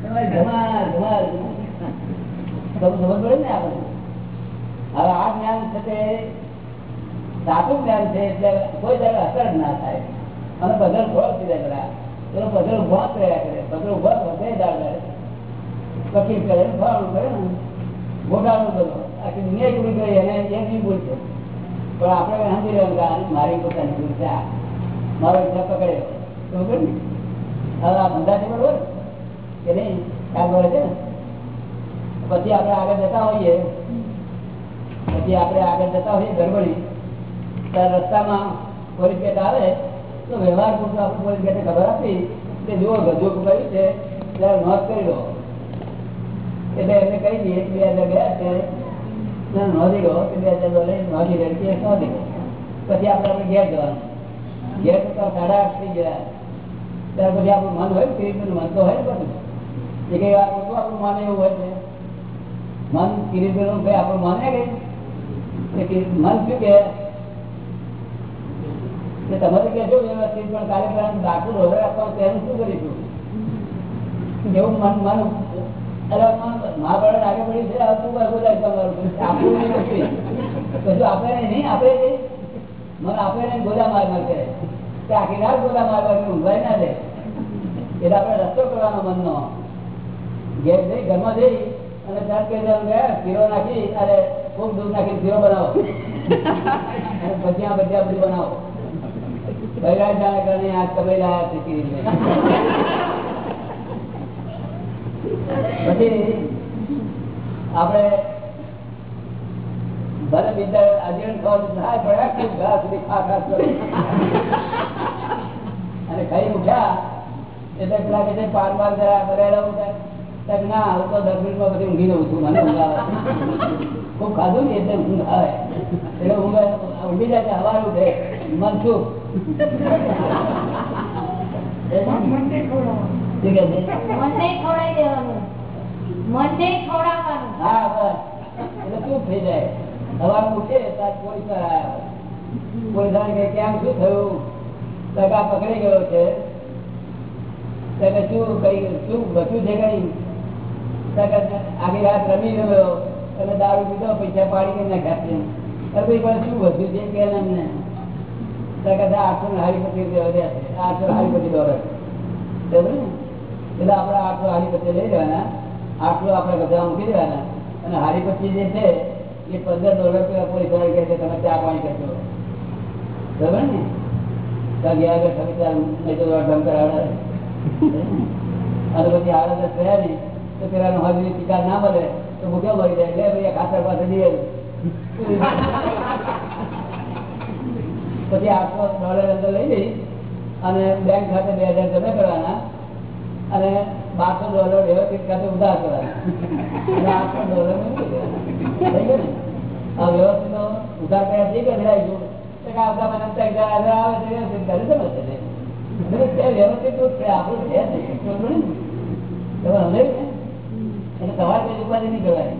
એ પડે ને આપણે હવે આ જ્ઞાન છે તે સાચું જ્ઞાન છે એટલે કોઈ જગ્યા અસર ના થાય. અને પઝલ ફોડ થઈ જાય બધા પેલો પઝલ ઊભા કર્યા કરે પઝલ ઊભા વધે દાળ તકલીફ કરે ફળું કરે ને? ગોટાળું કરો. આખી દુનિયા પૂરી કરી એને એમની ભૂલ છે પણ આપણે સમજી રહ્યો કે મારી પોતાની ભૂલ છે મારો ઈચ્છા પકડ્યો. ને? હવે આ ધંધા છે બરોબર કે નહીં ખ્યાલ પડે છે ને પછી આપણે આગળ જતા હોઈએ પછી આપણે આગળ જતા હોઈએ ગરબડી ત્યારે રસ્તામાં પોલીસ ગેટ આવે તો વ્યવહાર પૂરતો આપણે પોલીસ ગેટે ખબર આપી કે જુઓ ગજુ કર્યું છે ત્યારે નોંધ કરી દો એટલે એમને કહી દઈએ કે બે હજાર ગયા છે ત્યાં નોંધી લો કે બે હજાર ડોલર નોંધી લે કે નોંધી લો પછી આપણે આપણે ઘેર જવાનું ઘેર તો સાડા આઠ થઈ ગયા ત્યાર પછી આપણું મન હોય કિરીટનું મન તો હોય ને બધું શું તમારે કહેશો વ્યવસ્થિત શું મહાભારત આગળ પડી છે તમારું? આપણું નહીં? આપણે મને આપણે નહીં, ગોદા માર માર કે આખી રાત ગોદા માર માર ઊંઘવાય ના દે. એટલે આપણે રસ્તો કરવાનો મનનો. ઘેર જઈ પીરો પીરો આપણે ભલે બીજા અજીર્ણ ખાવાનું પડ્યા કે અને ખાઈ ઉઠ્યા, એટલે પેલા કે પાન પાન જરા બરાડા ઉઠાય. ના હું તો દસ મિનિટમાં બધી ઊંઘી દઉં છું મને ઊંઘ આવે. ખૂબ ખાધું ને એટલે ઊંઘ આવે. એટલે ઊંઘ ઊંઘી જાય હવાર ઉઠે મન છે? જાય? કેમ શું થયું? પકડી ગયો છે. તમે શું કઈ શું બચ્યું છે કઈ? આગી રાત રમી ગયો અને દારૂ પીધો, પૈસા પાડી કરી નાખ્યા છે. અને હારીપતિ જે છે, એ પંદર ડોલર પેલા પોલીસ તમે ચા પાણી કરજો. બરાબર ને? ત્યાં ગયા આગળ તમે ત્યાં નહીં તો ધમ કરાવડા અને પછી આડત થયા નહીં. તો પેલા નો હાજરી શિકાર ના મળે, તો ભૂખ્યો મરી જાય? ભાઈ ખાતર પાસે દઈએ પછી આઠસો ડોલર અંદર લઈ લઈ અને બેંક ખાતે બે હજાર જમા કરવાના અને બારસો ડોલર વ્યવસ્થિત ખાતે ઉધાર કરવાના. આઠસો ડોલર થઈ ગયો ને? આ વ્યવસ્થિત ઉધાર કર્યા થઈ ગયા છે, વ્યવસ્થિત આપણું છે એટલે તમારે કોઈ ઉપાધિ નહીં કહેવાય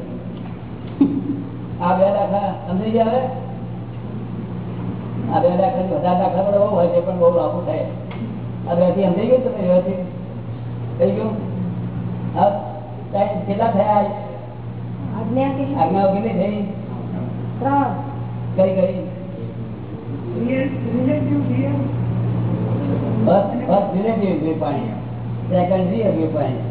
આ બે દાખલા સમજી ગયા હવે? આ બે દાખલા બધા દાખલા પણ બહુ હોય છે પણ બહુ લાંબુ થાય. આ બેથી સમજાઈ ગયું તમે વ્યવસ્થિત? થઈ ગયું? હા? ટાઈમ કેટલા થયા આજ્ઞા કેટલી થઈ? ત્રણ. કઈ કઈ? બસ બસ રિલેટિવ વ્યૂ પોઈન્ટ સેકન્ડ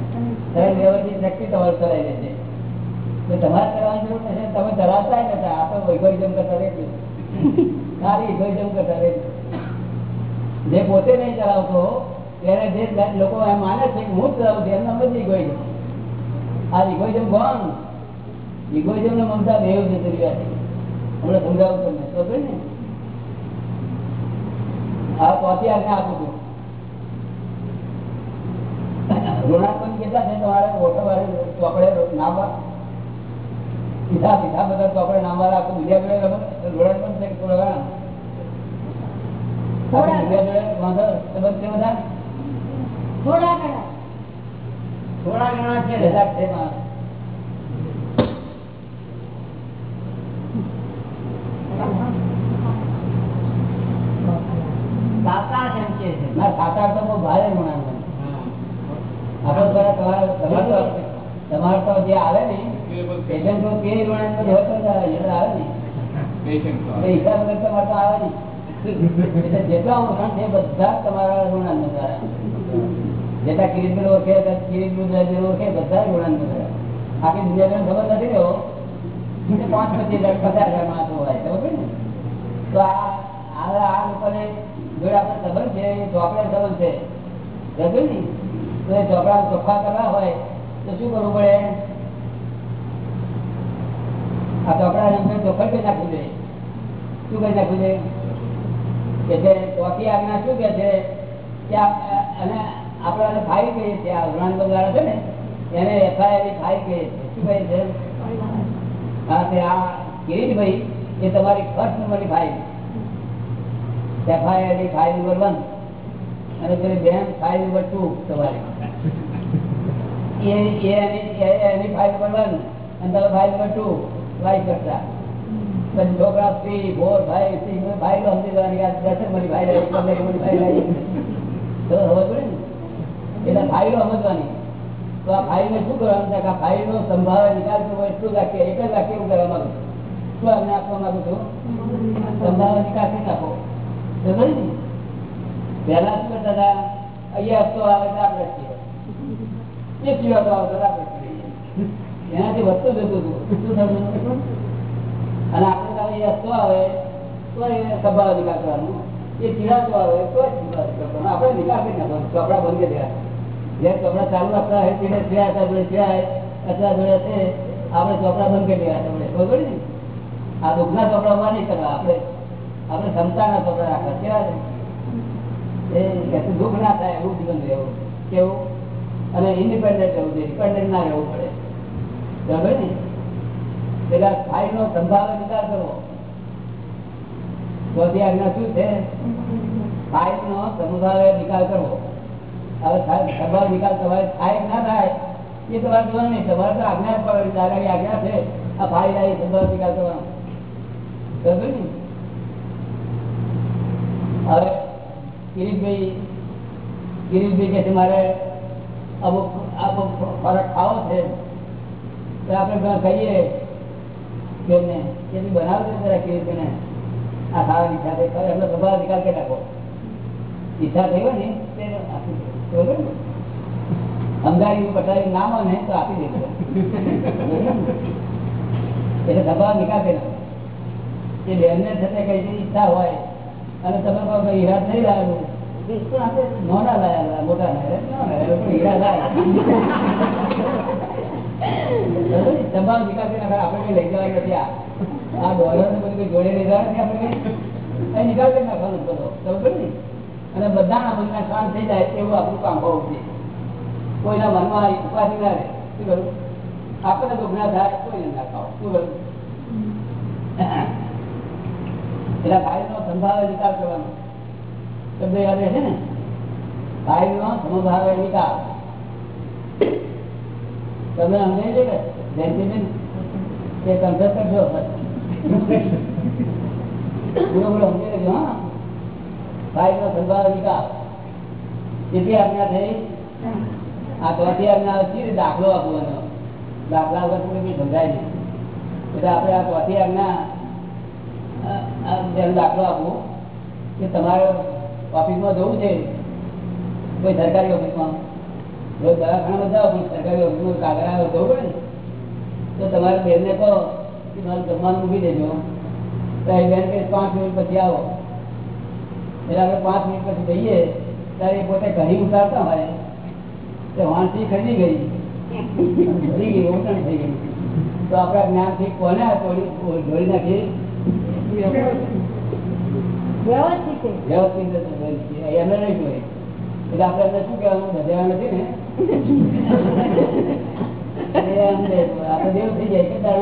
તમારે કરવાની તમે ધરાવતા નથી આ તો કરતા રહેતું સારી ઇગોઇઝમ કરતા રહેતું જે પોતે નહીં ચલાવતો ત્યારે જે લોકો માને છે કે હું ચલાવું છું, એમના બધી ઇગોઇઝમ આ ઇગોઇઝમ કોણ? ઇગોઇઝમ ને મમતા બેવ જતી છે હમણાં સમજાવું તમને. તો ને? આ પોતે આજ્ઞા આપું છું. ઋણાત્મક કેટલા છે તમારે ઓઠવારે ચોપડે નામવા સીધા સીધા બધા ચોપડે નામવા બીજા જોડે પણ છે? થોડા થોડા. બીજા જોડે વાંધો સંબંધ છે બધા? થોડા ઘણા. થોડા ઘણા છે. માણસ? ના સાકાર તો બહુ ભારે બધા તમારે તમારે તો તમારે તો જે આવે ને પેશન્ટ તો તે ઋણાત્મક હોય આવે ને હિસાબ વગર તમારે તો આવે ને. એટલે જેટલા જેટલા કિરીટબેન ઓળખે બધા જ ઋણાત્મક આખી દુનિયાને ખબર નથી રહ્યો પાંચ પચીસ હજાર તો આ આ લોકોને જોડે આપણે છે તો એ ચોપડા ચોખ્ખા કરવા હોય, તો શું કરવું પડે? આ ચોપડા એમને ચોખ્ખા કરી નાખવું જોઈએ. શું કરી નાખવું જોઈએ? કે જે ચોથી આજ્ઞા શું કે છે અને આપણે ફાઈ કહીએ છીએ, આ ઋણાંક દ્વારા છે ને, એને એફઆઈઆર ફાઈ કહીએ છીએ. શું કહીએ છે? હા, તે આ કિરીટભાઈ એ તમારી ફર્સ્ટ નંબરની file FIR file number one અને પેલી બેન ફાઇલ નંબર ટુ તમારી. એની ફાઇલ વન અને તમે ફાઇલ વાઇસ કરતા. છોકરા three four five six file સમજી તો ખબર પડે ને? શું કરવાનું? છે કે આ ફાઇલ નો સંભાવે નિકાલ કરવો, એટલું વાક્ય એક જ વાક્ય હું કરવા માંગુ છું? શું અમને આપવા માંગુ છું? સંભાવે નિકાલ કરી નાખો. સમજ ને? પહેલા શું કરતા હતા? અહીંયા આવે તો આપણે આવે તો આપણે છીએ એનાથી વધતો જતો હતો. અને આપણે તારે એ હસતો આવે, તો એ સંભાવે નિકાલ કરવાનું. એ ચીડાતો આવે, તો આપણે નિકાલ કરી નાખવાનો. ચોપડા બંધ કરી જે ચોપડા ચાલુ રાખતા હોય, તેને થયા હતા જોડે થયા અથવા જોડે છે, આપણે ચોપડા બંધ કરી દેવા તમને ખબર ને? આ દુઃખના ચોપડા ઊભા નહીં કરવા. આપણે આપણે ક્ષમતાના ચોપડા રાખવા. કેવા? એ દુઃખ ના થાય, એવું જીવન રહેવું. કેવું? અને ઇન્ડિપેન્ડન્ટ રહેવું જોઈએ. ડિપેન્ડન્ટ ના રહેવું પડે. બરાબર ને? પેલા ફાઇલ નો સંભાવે વિચાર કરવો ચોથી આજ્ઞા શું છે? ફાઇલ નો સમુદાય નિકાલ કરવો. હવે નિકાલ તમારે થાય ના થાય, એ તમારે જોવાનું નહીં તમારે તો આજ્ઞા પર દાદાની આજ્ઞા છે. આ ફાઇલ આવી સંભાવ નિકાલ કરવાનો. બરાબર ને? હવે કિરીટભાઈ કિરીટભાઈ કે છે મારે અમુક અમુક ખોરાક ખાવો છે તો આપણે કહીએ કે તું બનાવજો જરા કિરીટભાઈને આ ખાવાની ઈચ્છા થઈ ખરે એમનો સ્વભાવ નિકાલ કરી નાખો ઈચ્છા થઈ હોય ને તે? સમજાવી બતાવી ના માને તો આપી દેજો એટલે સ્વભાવ નિકાલ કરી નાખો એ બેનને થતા કઈ ઈચ્છા હોય અને તમે કહો કે હીરા મોટા કરી નાખો. આપણે લઈ જવા નથી આ ડોલર ને બધું જોડે લઈ જવા નાખવાનો બધો બરોબર ને અને બધાના મનના શાંત થઈ જાય એવું આપણું કામ હોવું જોઈએ કોઈના મનમાં ઉપાધિ ના રહે શું કરું આપણને દુઃખ ના થાય કોઈને ના ખાવ શું કરું એટલે ભાઈ નો સંભાવે વિકાસ કરવાનો શબ્દ યાદ રહેશે સમભાવે તમે સમજે છે કે જયંતિબેન તે સમજી લેજો, હા. ફાઇલ નો સંભાવે નિકાલ. કેટલી આજ્ઞા થઈ, આ ચોથી આજ્ઞા દાખલો આપવાનો? દાખલા વગર કોઈ સમજાય નહીં. એટલે આપણે આ ચોથી આજ્ઞા દાખલો આપવો, કે તમારે ઓફિસમાં જવું છે કોઈ સરકારી ઓફિસમાં? રોજ દવાખાના જાઓ પણ સરકારી ઓફિસમાં કાગળ આવે જવું પડે? ને તો તમારે બેનને કહો કે મારું જમવાનું મૂકી દેજો. તો એ બેન કે પાંચ મિનિટ પછી આવો. એટલે આપણે પાંચ મિનિટ પછી જઈએ ત્યારે પોતે ઘણી ઉતારતા હોય. તો વાંચી ખરીદી ગઈ. ભરી ગઈ ઓટણ થઈ ગઈ. તો આપણા જ્ઞાનથી કોને જોડી નાખી? વ્યવસ્થિત વ્યવસ્થિત. એમને નહીં જોઈએ. એટલે આપણે એમને શું કહેવાનું? બધેવા નથી ને? છે દેવ થઈ જાય દેવ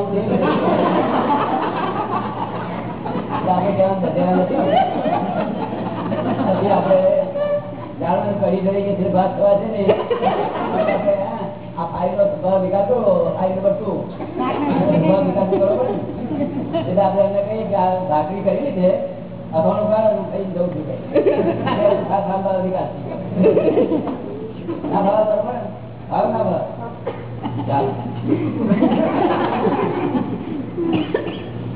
આપણે કહેવાનું ધધેવા નથી પછી આપણે જાણવાનું કરી કરી કે જે ભાત થવા છે ને? આ ફાઇલનો સ્વભાવ વિકાસો ફાઇલ નંબર ટુ. સ્વભાવ વિકાસ કરવો એટલે આપણે એમને કહીએ કે આ ભાખરી કરી લીધે અથાણું ખાય હું ખાઈને જઉં છું કઈ વિકાસ ના ભાવ બરોબર ભાવ ના ભાવ.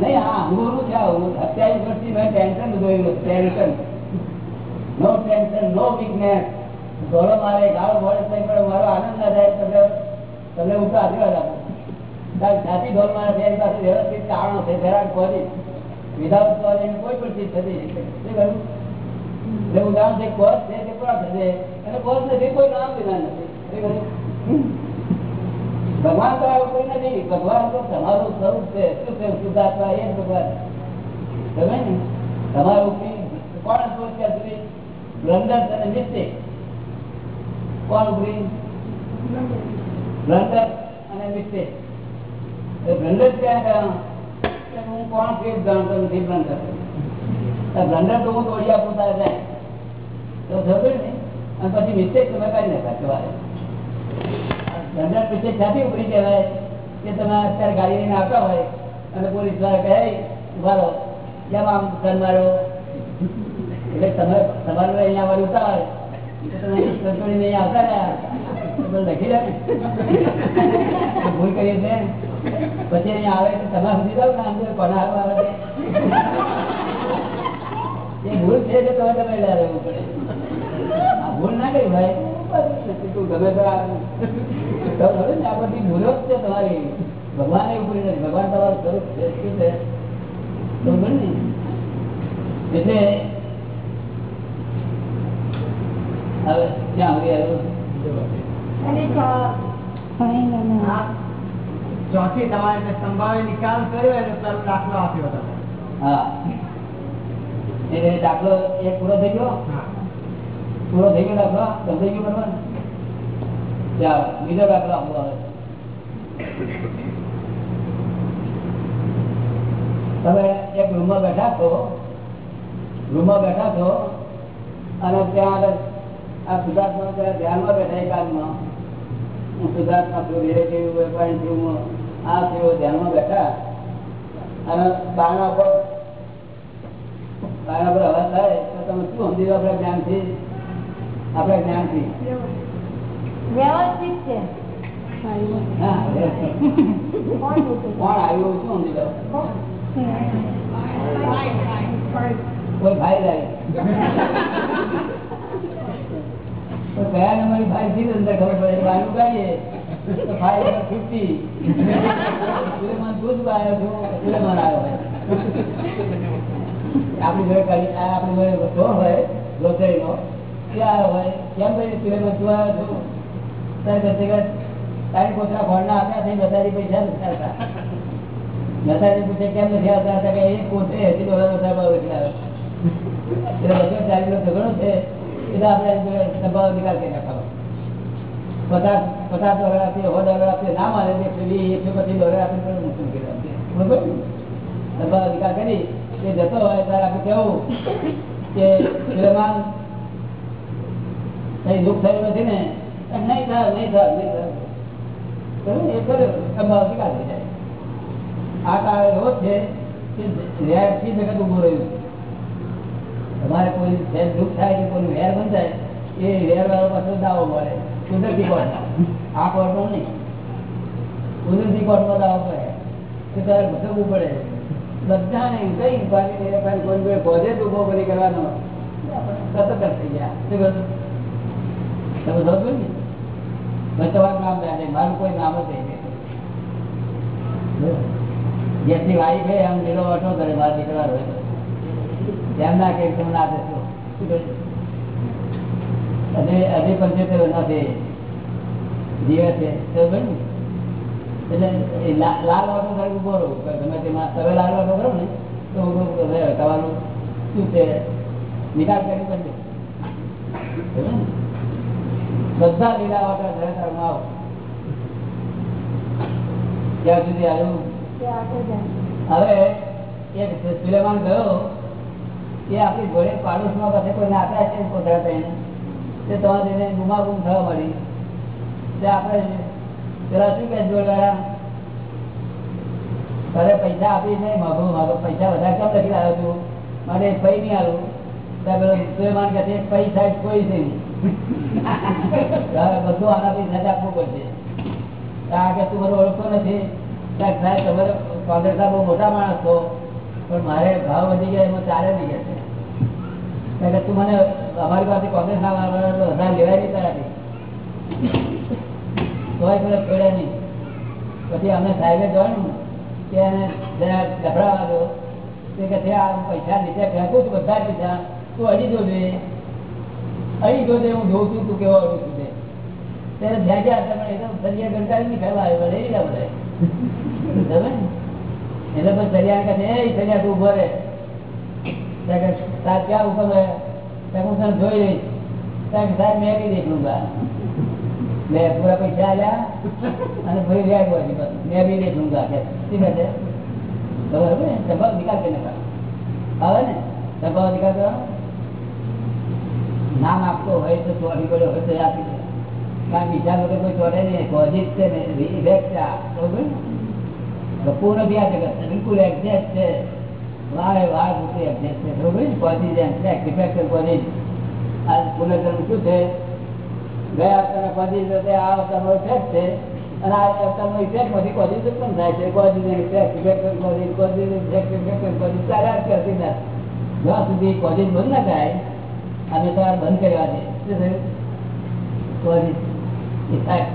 નહીં હા અનુભવનું છે આવું અત્યાવીસ વર્ષથી મેં ટેન્શન જોયું tension. No tension no weakness ઘોડો મારે ગાળો મળે તો પણ મારો આનંદ ના થાય તમને તમને હું તો આશીર્વાદ આપું. જાતિ ધોળ મારે બેન પાસે વ્યવસ્થિત કારણો છે જરાક કોઈ વિધાઉટ કોઝ એની કોઈ પણ ચીજ થતી નથી. શું કહ્યું? એટલે ઉદાહરણ છે, કોઝ છે, તે કોણ થશે અને કોઝ નથી કોઈ નામ વિધાન નથી. શું કહ્યું? ભગવાન તો આવું કોઈ નથી. ભગવાન તો તમારું સ્વરૂપ છે. શું છે શુદ્ધાત્મા એ જ ભગવાન. તમે ને? તમારું ઉપરી કોણ હતું અત્યાર સુધી? બ્લન્ડર અને મિસ્ટેક કોણ ઉપરી? બ્લન્ડર અને મિસ્ટેક બ્લન્ડર ક્યાં ગયા કે હું કોણ કહેવાય કે તમે અત્યારે ગાડી લઈને આવતા હોય અને પોલીસવાળા કહે ઊભા રહો કેમ આમ માર્યો એટલે તમે તમારું અહીંયા વાળી ઉતાર તમે અહીંયા આવતા રહ્યા ભૂલ છે ભૂલ ભૂલ ભૂલો તમારી. ભગવાન ઉપરી નથી ભગવાન તમારું સ્વરૂપ છે, શું છે? એટલે હવે ક્યાં આવી. આવ્યું ચોથી તમારે સંભાવે નિકાલ કર્યો એનો પેલો દાખલો આપ્યો હતો. હા. એટલે દાખલો એક પૂરો થઈ ગયો? હા. પૂરો થઈ ગયો દાખલો? સમજાઈ ગયો બરોબર ચાલો બીજો દાખલો આપવો હવે. તમે એક રૂમમાં બેઠા છો. રૂમમાં બેઠા છો. અને ત્યાં આગળ આ સુધાર્થમાં ધ્યાનમાં બેઠા એકાદમાં સુધાર્થમાં છું વિવેક જેવું વેપારી છું આ છું ધ્યાનમાં બેઠા અને બારણા પર બારણા પર અવાજ થાય તો તમે શું સમજી લો આપણા જ્ઞાનથી? આપણા જ્ઞાનથી. વ્યવસ્થિત છે. કોણ આવ્યું શું સમજી લો કોઈ ભાઈ આવી તો ગયા નંબરની ફાઇલથી અંદર ખબર પડે બાજુ કાઢીએ તો ફાઇલ નંબર ફિફ્ટી સુલેમાન તું જ આવ્યો સુલેમાન આવ્યો આપણી જોડે કરી આપણી જોડે બધો હોય ગ્રોસરીનો ત્યાં આવ્યો હોય કેમ ભાઈ, તું આવ્યો છું? ત્યારે કહે તારી કોતરા ખોળના આપ્યા થઈ બધાની પૈસા નથી મહેતાજી પૂછે, કેમ નથી આવતા? એ પોતે હજી બધા ભાવ એટલે આવે એટલે બસો ચાલીસ નો ઝઘડો છે. જોડે કરી દુઃખ થયું નથી ને? નહીં થાય, નહીં એ કર્યો, દબાવ અધિકાર થઈ જાય. આ કાળ એવો છે કે જગત ઊભો રહ્યું. છે તમારે કોઈ વેર દુઃખ થાય કે કોઈ વેર બંધાય, એ વેર વાળો પાછો દાવો મળે. કુદરતી કોર્ટ આ કોર્ટમાં નહીં. કુદરતી કોર્ટમાં દાવો કરે. કે તારે ભટકવું પડે. બધાને કઈ રાખવાની. કોઈ પોતે જ ઊભો કરી કરવાનો. સતત થઈ ગયા શું કહ્યું તમે સમજો ને? મેં તમારું નામ જાણે મારું કોઈ નામ જ નહીં જેટલી વાઈફ છે એમ લીલો ઓટો કરે મારા દીકરા હોય તો. તેમ ના કે તમે ના દેશો શું કહે? હજી હજી પંચોતેર જીવે છે એટલે લાલ ઓટો કરી ઊભો રહો. ગમે તેમાં તમે લાલ વાતો કરો ને તો. તમારું શું છે? નિકાલ કરવી પડશે બધા લીલા ઓટા ધરાકારમાં આવો. ત્યાં સુધી આવ્યું? હવે એક સુલેમાન ગયો. એ આપણી જોડે પાડોશમાં પાસે કોઈ આપ્યા છે થઈને તે તમારે તેને ગુમાગુમ થવા મળી તે આપણે પેલા શું કે જોડવાળા તારે પૈસા આપી નહીં માગો માગો, પૈસા વધારે કેમ લખી આવ્યો છું મારે પૈ નહીં આવ્યું ત્યાં સુલેમાન કહે છે પૈસા કોઈ નહીં. બધું આનાથી સજા આપવું પડશે. આ કે તું બધું ઓળખતો નથી? સાહેબ તમારે કોંગ્રેસ બહુ મોટા માણસ છો. પણ મારે ભાવ વધી ગયા, એમાં ચાલે નહીં કે કે તું મને, અમારી પાસે કોંગ્રેસ ના વધારે લેવાય નહીં તારાથી. તોય મને છોડ્યા નહીં. પછી અમે સાહેબે જોયું કે એને જરા ગભરાવા દો. તે કે આ પૈસા નીચે ફેંકું છું બધા પૈસા. તું અડી જોજે અડી જોજે હું જોઉં છું, તું કેવો અડું છું તે ત્યારે ફેંક્યા પણ એકદમ તો સરિયા ગણકારી નહીં ફેલાવ્યો લઈ ગયા બધા. તમે? એટલે પણ સરિયા કહે છે એ સરિયા તું ઊભો રે સાહેબ ક્યાં ઊભો રહે હું તને જોઈ લઈશ ત્યાં સાહેબ મેં બી દઈશ ડુંગા મેં પૂરા પૈસા આવ્યા અને ભાઈ રહ્યા ગયો પાછું. મેં બી દઈશ લૂંગા કે ઠીક છે બરાબર ને સંભાવ નિકાલ કરીને કર આવે ને સંભાવ નિકાલ કરવાનો નામ આપતો હોય તો ચોરી પડ્યો હોય તો આપી દે કારણ બીજા લોકો કોઈ ચોરે નહીં કોઝિટ છે ને રિવેક્ટ છે આ બરોબર ને? ગપ્પુ નથી આ જગત બિલકુલ એક્ઝેક્ટ છે વારે વાર પૂરતી એક્ઝેક્ટ છે બરોબર કોઝિજન્ટ છે ડિફેક્ટર કોઝિજ આ પુનર્જન્મ શું છે ગયા અવતારના કોઝિજ તે આ અવતારનો ઇફેક્ટ છે અને આ અવતારનો ઇફેક્ટ પછી કોઝિજ ઉત્પન્ન થાય છે કોઝિજ ઇફેક્ટ જ્યાં સુધી કોઝિજ બંધ ના થાય અમે તમારે બંધ કરવા દે શું થયું કોઝિજ ઇફેક્ટ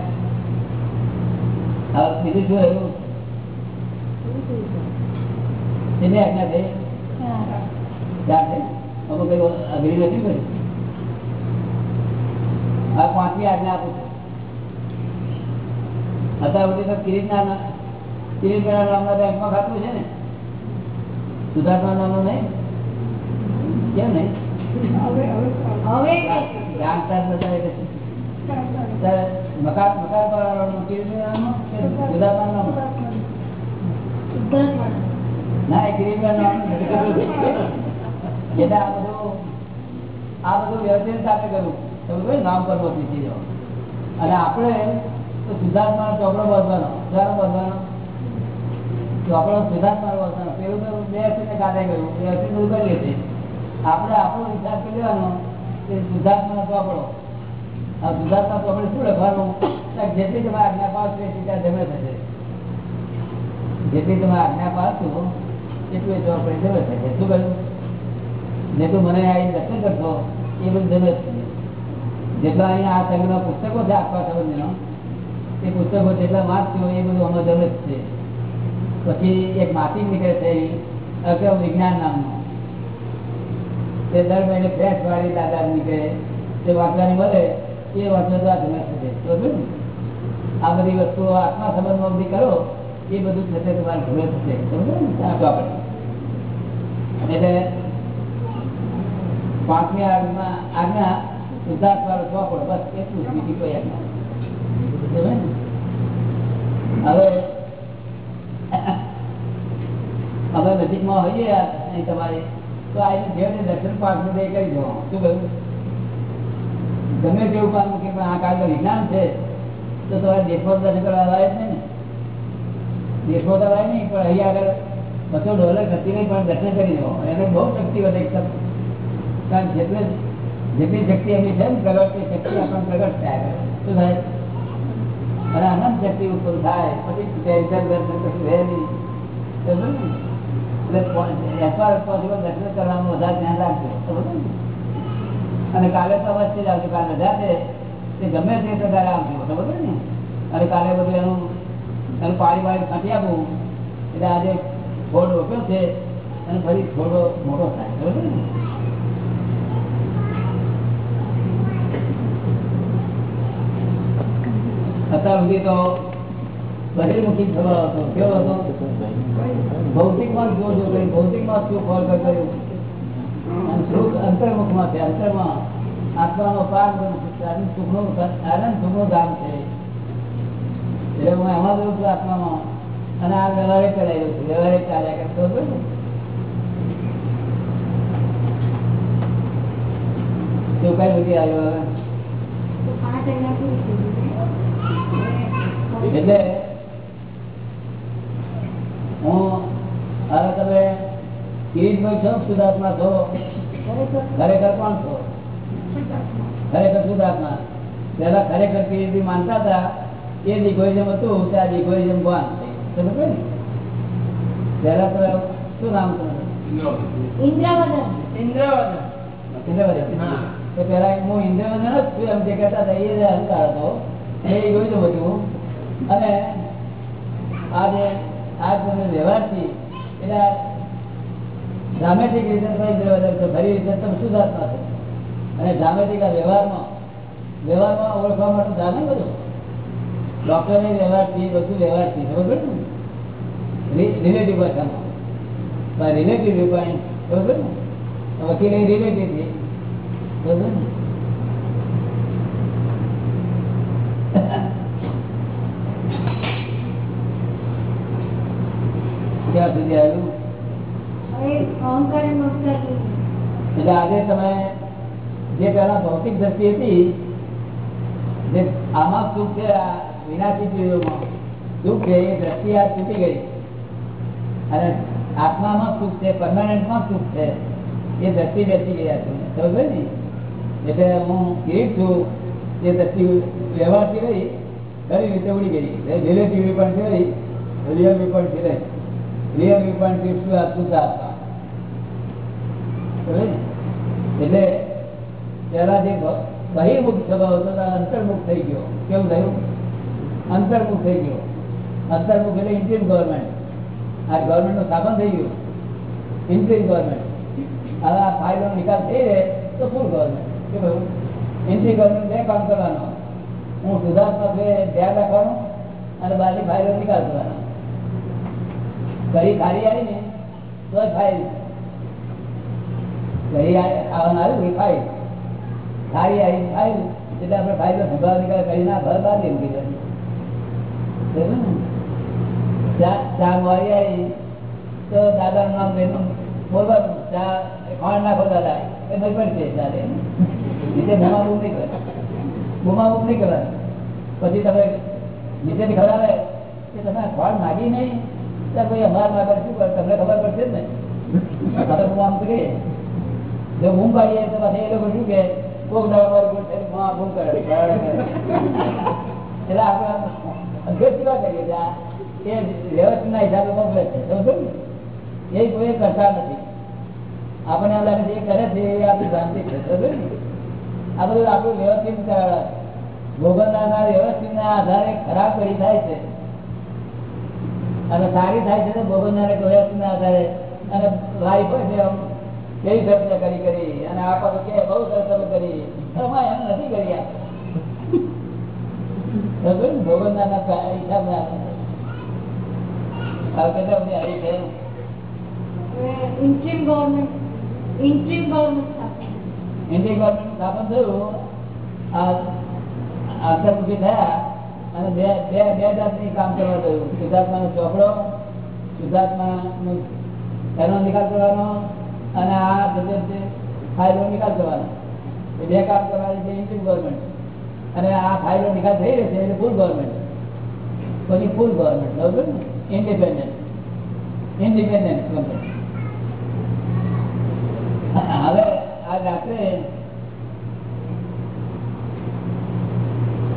હવે બીજું શું રહ્યું તેને આજ્ઞા થઈ ચાર છે કઈ અઘરી નથી કરી? આ પાંચમી આજ્ઞા આપું છું. અત્યાર સુધી તો કિરીટના કિરીટના નામના બેંકમાં ખાતું છે ને? સુધાર્થના નામનું નહીં? કેમ નહીં? મકાન મકાન નામનું ના આ બધું, આ સાથે કરવું તમે નામ જાઓ અને આપણે સિદ્ધાર્થમાં ચોપડો બાંધવાનો. ચારો ચોપડો સિદ્ધાર્થમાં બાંધવાનો. પેલું તો વ્યવસ્થિત કાઢે ગયું વ્યવસ્થિત બધું કરીએ છીએ આપણે આપણો વિચાર કરી લેવાનો કે સિદ્ધાર્થમાં ચોપડો. આ સિદ્ધાર્થમાં ચોપડે શું લખવાનું? જેથી જેટલી તમે આજ્ઞા એટલી ત્યાં જમે થશે. જેટલી તમે આજ્ઞા પાડશો, એટલું જવાબ પડી જમે થશે શું કહ્યું? જેટલું મને અહીં નક્કી કરશો, એ બધું જમે છે. જેટલા અહીંયા આ સંગ્રહ પુસ્તકો છે, આખા સંબંધીનો એ પુસ્તકો જેટલા વાંચશો એ બધું અમે જરૂર છે. પછી એક માસિક નીકળે છે અગમ વિજ્ઞાન નામનું. તે દર મહિને ફ્રેશ વાળી દાદા નીકળે, તે વાંચવાની મળે, એ વાંચવા તો આ જમે થશે આ બધી વસ્તુઓ આત્મા સંબંધમાં બધી કરો એ બધું થશે તમારે ઘરે થશે એટલે પાંચમી આજ્ઞા આજ્ઞા સિદ્ધાર્થ વાળો પડે. બસ એટલું જ, બીજી કોઈ આજ્ઞા હવે અમે નજીકમાં હોઈએ અહીં તમારે. તો આવીને જેને દર્શન પાઠ એ કરી દો શું કહ્યું? ગમે તેવું કામ કે પણ આ કાગળ વિજ્ઞાન છે. તો તમારે દેશમાં દર્શન કરવા આવે છે ને? દેશમાં તો આવે નહીં, પણ અહીંયા આગળ બસો ડોલર ખર્ચી નહીં, પણ દર્શન કરી દો એને બહુ શક્તિ વધે કારણ જેટલે જેટલી શક્તિ એમની છે ને પ્રગટ તે શક્તિ આપણને પ્રગટ થાય. શું થાય? અને અનંત શક્તિ ઉત્પન્ન થાય, પછી દર્શન કશું રહે દર્શન કરવાનું વધારે ધ્યાન રાખજો? અને કાલે તો અવશ્ય જ આવજો. કાલે રજા છે. તે ગમે તે પ્રકારે આવશે સમજો ને અને કાલે બધું એનું પાણી પાણી ખાટી આપવું એટલે આજે થોડો રોક્યો છે અને ફરી થોડો મોટો થાય, બરોબર ને? અત્યાર સુધી તો બહિર્મુખી થયો હતો કેવો હતો. ભૌતિકમાં માં જો ભૌતિક ભૌતિકમાં શું ફળ કર્યું અને સુખ અંતર્મુખમાં છે, અંતરમાં આત્માનો પાર સુખનું આનંદ સુખનું ધામ છે. એટલે હું એમાં જોઉં છું આત્મામાં. અને આ વ્યવહારે ચલાવ્યો છું. વ્યવહારે ચાલ્યા કરતો હતો ને. કઈ બધી આવ્યો હવે? તો પાંચ એના પૂરી થઈ ગયું. એટલે હું હવે તમે કિરીટભાઈ છો સુધાર્થમાં છો? ખરેખર? કોણ છો? ખરેખર સુધાર્થમાં પેલા ખરેખર કિરીટભાઈ માનતા હતા. એ દિગ્વયજમ હતું? ત્યાં દિગ્વયજમ ભાન સમજ ને? પેલા તો શું નામ ઇન્દ્રવદન. ઇન્દ્રવદન. ઇન્દ્રવદન. તો પેલા હું ઇન્દ્રવદન જ છું એમ જે કહેતા હતા એ અહંકાર હતો. એ ઇગોઇઝમ હતું અને આ જે આ તમે વ્યવહારથી એટલે ડ્રામેટિક રીતે તમે ઇન્દ્રવદન છો. ખરી રીતે તમે સુધાર્થમાં છો અને ડ્રામેટિક આ વ્યવહારમાં વ્યવહારમાં ઓળખવા માટે જાણે બધું. ડોક્ટરની વ્યવહારથી બધું વ્યવહારથી ખબર પડી ને રિલેટિવ ભાષામાં રિલેટિવ વ્યૂ પોઈન્ટ બરોબર ને વકીલ એ રિલેટિવ છે બરોબર ને ક્યાં સુધી આવ્યું હવે અહંકાર અને મમતા કેવી? એટલે આજે તમે જે પેલા ભૌતિક દ્રષ્ટિ હતી જે આમાં સુખ છે આ અને આત્મામાં સુખ છે પરમાનન્ટમાં એટલે હું વ્યવહારથી ઉડી ગઈ. રિલેટિવ વ્યૂપોઈન્ટ રહી રિયલ વ્યૂપોઈન્ટ રહી રિયલ વ્યૂપોઈન્ટ શું આ આત્મા. સમજ્યો એટલે પેલા જે બહિર્મુખ સ્વભાવ હતો અંતર્મુખ થઈ ગયો. કેવું થયું? અંતર્મુખ થઈ ગયો. અંતર્મુખ એટલે ઇન્ડિયન ગવર્મેન્ટ આ ગવર્મેન્ટનું સ્થાપન થઈ ગયું. ઇન્ડિયન ગવર્મેન્ટ હવે આ ફાઇલનો નિકાલ થઈ રહે તો ફૂલ ગવર્મેન્ટ શું કહ્યું ઇન્ડિયન ગવર્મેન્ટ બે કામ કરવાનો. હું સુધાર્થમાં ધ્યાન રાખવાનું અને બહારની ફાઇલો નિકાલ કરવાનો. કરી ખાલી આવી ને, તો ફાઇલ ઘરે આવવાનું આવ્યું એ ફાઇલ સારી આવી ફાઇલ એટલે આપણે ફાઇલનો સંભાળ, નિકાલ કરી ના ઘર બહાર એમ કીધું સમજ્યો ને? ચા પડશે ચાલે નીચે પછી તમે નીચેથી ખવડાવે, કે તમે ખાણ માગી નહીં? તો ભાઈ અમારા માગર શું તમને ખબર પડશે ને. તમે બુમામ તો કહીએ જો બૂમ તો પછી એ લોકો શું કે કોક દાડો બૂમ કરે. એટલે આપણે એ ને? કોઈ છે કરે છે એ આપણી શાંતિ આ બધું આપણું વ્યવસ્થિત ભોગવનારના વ્યવસ્થિત ના આધારે ખરાબ કરી થાય છે અને સારી થાય છે તો ભોગવનારે વ્યવસ્થિતના આધારે અને લાઈફ હોય છે આમ કેવી ખર્ચ કરી કરી અને આ કે બહુ સરસ કરી એમાં નથી કરી આ આંતરમુખી થયા. અને બે બે બે જાતની કામ કરવા થયું. શુદ્ધાત્માનો ચોપડો શુદ્ધાત્માનું એનો નિકાલ કરવાનો અને આ ફાઇલો નિકાલ કરવાનો. એ બે કામ કરવાની છે ઇન્ડિયન ગવર્મેન્ટ અને આ ફાઇલો નિકાલ થઈ રહેશે એટલે ફૂલ ગવર્મેન્ટ પછી ફૂલ ગવર્મેન્ટ બરોબર ને? ઇન્ડિપેન્ડન્ટ ઇન્ડિપેન્ડન્ટ ગવર્મેન્ટ હવે આજ રાત્રે,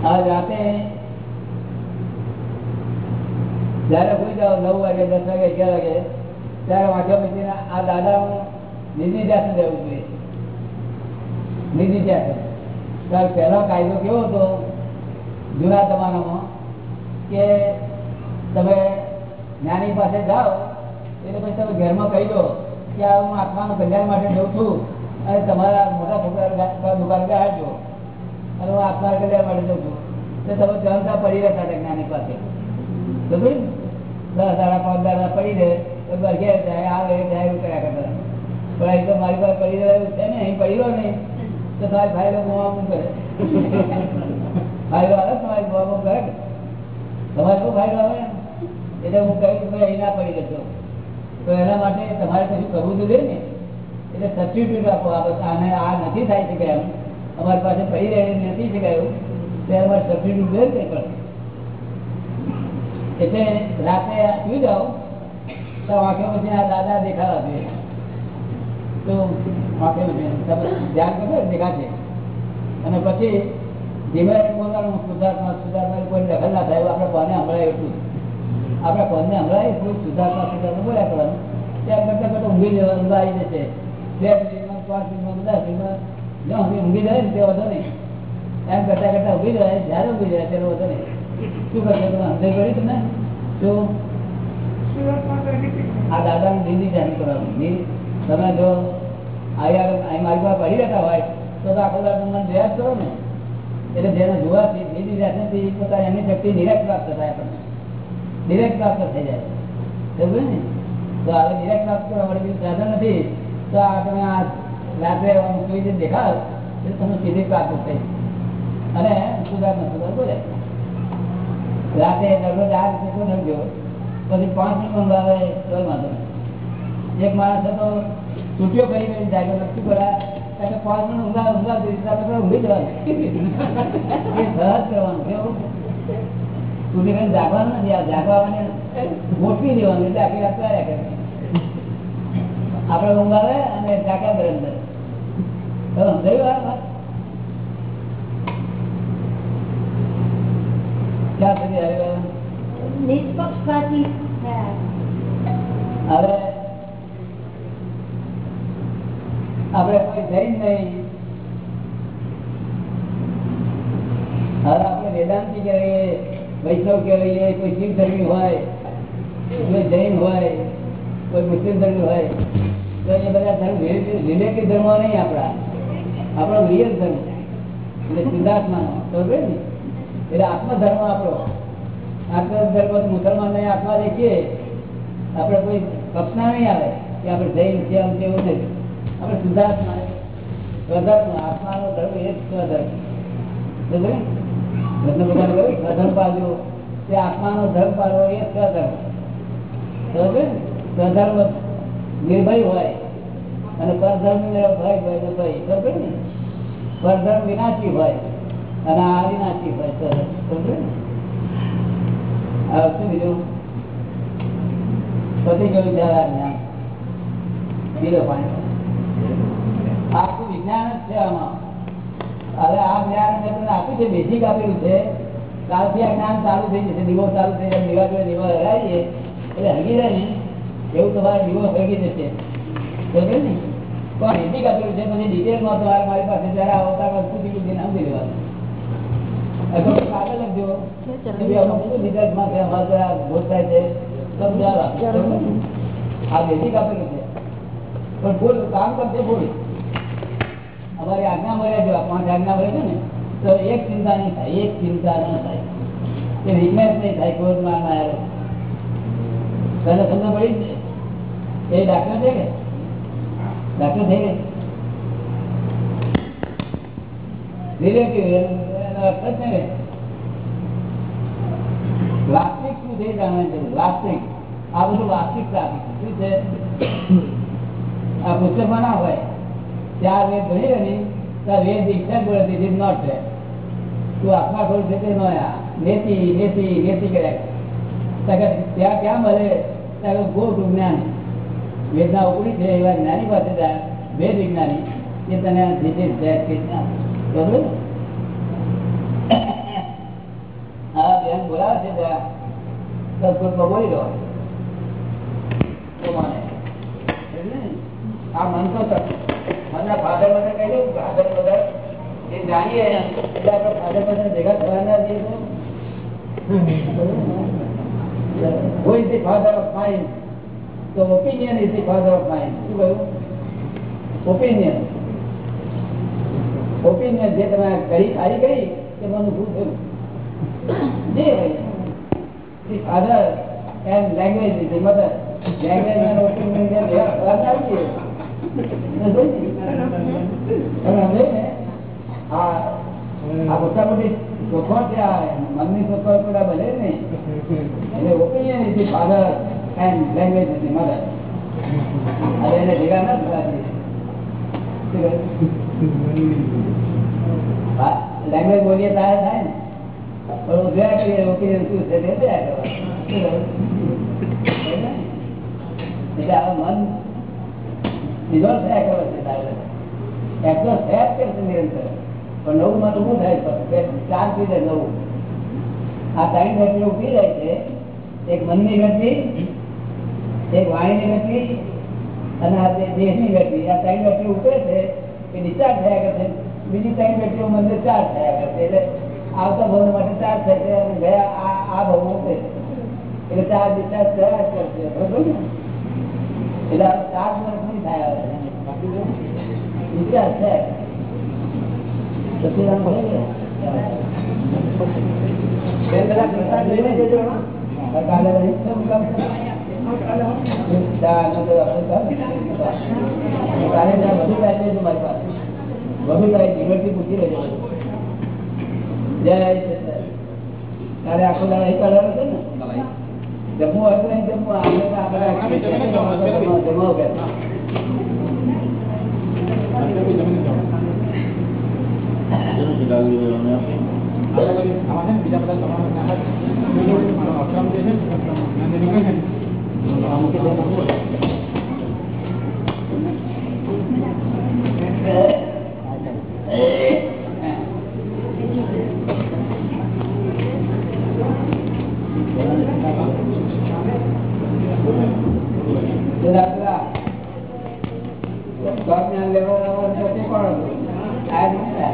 આજ રાતે જયારે કોઈ જાઓ નવ વાગે, દસ વાગે, અગિયાર વાગે, ત્યારે વાંચો પછી આ દાદા હું નિધિ ધ્યાન જવું જોઈએ. નિધિ ત્યારે પહેલો કાયદો કેવો હતો જૂના જમાનામાં કે તમે જ્ઞાની પાસે જાઓ, એટલે પછી તમે ઘરમાં કહી દો કે આ હું આત્માનું કલ્યાણ માટે જઉં છું અને તમારા મોટા છોકરા દુકાન બેહાડજો અને હું આત્મા કલ્યાણ માટે જઉં છું. તો તમે જનતા પડી રહેતા હતા જ્ઞાની પાસે. ને? દસ દાડા પાંચ દાડા પડી રહે તો ઘર જાય આવે જાય એવું કર્યા કરતા પણ અહીં તો મારી પાસે પડી રહ્યું છે ને, અહીં પડી રહ્યો નહીં. નથી થાય છે અમારી પાસે પડી રહે નથી શકાયું તો અમારે સબસ્ટિટ્યુટ જોઈએ પણ. એટલે રાતે સુઈ જાઓ, તો આંખે પછી આ દાદા દેખાવા જોઈએ. તો ધ્યાન કરશો ને દેખાશે અને પછી ધીમે બોલવાનું સુધાર્થમાં સુધાર્થમાં કોઈ દખલ ના થાય આપણે કોને હમણાં એટલું આપણે કોને હમણાં એટલું સુધાર્થમાં સુધાર્થમાં બોલ્યા કરવાનું. ત્યાં કરતા કરતા ઊંઘી જવાનું ઊંઘ આવી જશે. બે મિનિટમાં પાંચ મિનિટમાં દસ મિનિટમાં જ્યાં સુધી ઊંઘી જાય ને તે વધો નહીં. એમ કરતા કરતા ઊભી જાય જ્યારે ઊભી જાય ત્યારે વધો નહીં. શું કરશે તમે? સમજાઈ કરી તમે શું? આ દાદાની દીદી જાહેર કરવાનું. તમે જો અહીં પડી રહેતા હોય, તો આખો દાડો મન કરો ને. એટલે જેને જોવાથી દિલ્હી વ્યાસનથી પોતાની એમની શક્તિ નિરાશ પ્રાપ્ત થાય આપણને. નિરેક્ટ પ્રાપ્ત થઈ જાય. સમજ્યું ને? તો હવે નિરેક્ટ પ્રાપ્ત કરવા સાધન નથી. તો આ તમે આ રાત્રે કોઈ રીતે દેખાવ, તો તમને સીધી પ્રાપ્ત થઈ અને સુધારમાં સુધાર બોલે. રાતે દરરોજ આ રીતે શું સમજો. પછી પાંચ મિનિટ મંગાવે તો એક માણસ હતો છૂટ્યો ફરી ફરી જાગ્યો નક્કી કરા કારણ પાંચ મિનિટ ઊંઘા ઊંઘા આપણે ઊંઘી જવાનું. એ સહજ કરવાનું કેવું છૂટી કરીને જાગવાનું નથી આ જાગવાને ગોઠવી દેવાનું એટલે આખી રાત કર્યા કરે. આપણે ઊંઘ આવે અને જાગ્યા કરે અંદર. તો સમજાયું આ ક્યાં સુધી આવ્યા? નિષ્પક્ષપાતી હવે આપણે કોઈ જૈન નહીં. હવે આપણે વેદાંતિ કહીએ વૈષ્ણવ કહીએ કોઈ શિવ ધર્મી હોય, કોઈ જૈન હોય, કોઈ મુસ્લિમ ધર્મી હોય, તો એ બધા ધર્મ રિલેટિવ ધર્મો નહીં આપણા. આપણો રિયલ ધર્મ. એટલે સિદ્ધાર્થમાનો તો ને? એટલે આત્મધર્મ આપણો. આત્મધર્મ મુસલમાન નહીં, આત્મા દેખીએ. આપણે કોઈ કલ્પના નહીં આવે કે આપણે જૈન છે આમ તેવું નથી. આપણે શુદ્ધાત્મા અને પરધર્મ વિનાશી હોય. અને આ વિનાશી હોય સ્વધર્મ? આ શું બીજું. પતિ ગયું જ્ઞાન પીલો પાણી આખું વિજ્ઞાન જ છે આમાં. હવે આ જ્ઞાન આપ્યું છે બેઝિક આપેલું છે. કાલથી આ જ્ઞાન ચાલુ થઈ જશે દીવો ચાલુ થઈ જાય દીવા જોડે દીવા હરાવીએ એટલે હગી રહે ને એવું તમારે દીવો હગી જશે. સમજે ને? પણ બેઝિક આપેલું છે પછી ડિટેલમાં તમારે મારી પાસે જયારે આવતા વસ્તુ બીજું નામ સમજાવવા આ બેઝિક આપેલું પણ ભૂલ કામ કરશે ભૂલ અમારી આજ્ઞા મળે જો આ પાંચ આજ્ઞા મળે છે ને, તો એક ચિંતા નહીં થાય, એક ચિંતા ન થાય. એ વીકનેસ નહીં થાય ક્રોધ માન આવ્યો તને સમજ પડી જ ને એ ડાક્ટર છે કે? ડાક્ટર થઈ ગઈ રિલેટિવ એનો અર્થ જ નહીં ને વાસ્તવિક શું છે એ જાણવાની જરૂર. વાસ્તવિક. આ બધું વાસ્તવિક ટ્રાફિક શું છે? આ પુસ્તકમાં ના હોય ચાર વેદ ભણી રહી ત્યાં વેદ ઈચ્છા બોલે તું આત્મા ખોલ છે તે નોયા નેતી નેતી નેતિ કર્યા ત્યાં ક્યાં મળે? ત્યાં ગો ટુ જ્ઞાન વેદના ઉપડી છે, એવા જ્ઞાની પાસે ત્યાં વેદ વિજ્ઞાની, એ તને કે બરોબર? હા, બેન બોલાવે છે ત્યાં. કોઈ બોલી રહ્યો માને એટલે આ મન તો તક. મને ફાધર મને કહી દઉં ફાધર મધર એ જાણીએ એટલે આપણે ફાધર મધર ભેગા થવાના છીએ Who is the father of mind? So opinion is the father of mind. શું કહ્યું? Opinion. Opinion જે તમે કરી ખારી કરી તે મને ભૂલ થયું. જે હોય. The father and language is the mother. Language and આ મોટા મોટી શોખો છે, આ મનની શોખો પેલા બને ને. એટલે opinion is father and language is mother હવે એને ભેગા ના થતા લેંગ્વેજ બોલીએ તારે થાય ને. પણ જોયા કરીએ ઓપિનિયન શું છે. એટલે આ મન dissolve થયા કરે છે તારે એક્ઝોસ્ટ થયા જ કરે છે નિરંતર પણ નવું મન ઊભું થાય છે ચાર પી જાય નવું આ ત્રણ વ્યક્તિઓ પી જાય છે એક મનની વ્યક્તિ એક વાણીની વ્યક્તિ અને આ જે દેહની વ્યક્તિ આ ત્રણ વ્યક્તિ ઉપરે છે એ ડિસ્ચાર્જ થયા કરે છે બીજી ત્રણ વ્યક્તિઓ મને ચાર્જ થયા કરે છે એટલે આવતા ભવન માટે ચાર્જ થાય છે અને ગયા આ આ ભવન છે એટલે ચાર ડિસ્ચાર્જ થયા જ કરશે બરોબર ને એટલે આ ચાર વર્ષ નહીં પછી લેજો. જય. કાલે આખો દાડો કરવાનો છે ને? જમવું હોય તો જમવું. આપણે આપણે જમવા વગર. જરા પેલા સ્વામિનારાયણ લેવા આવવાનું તો તે કોણ હતું? આ જ હતા.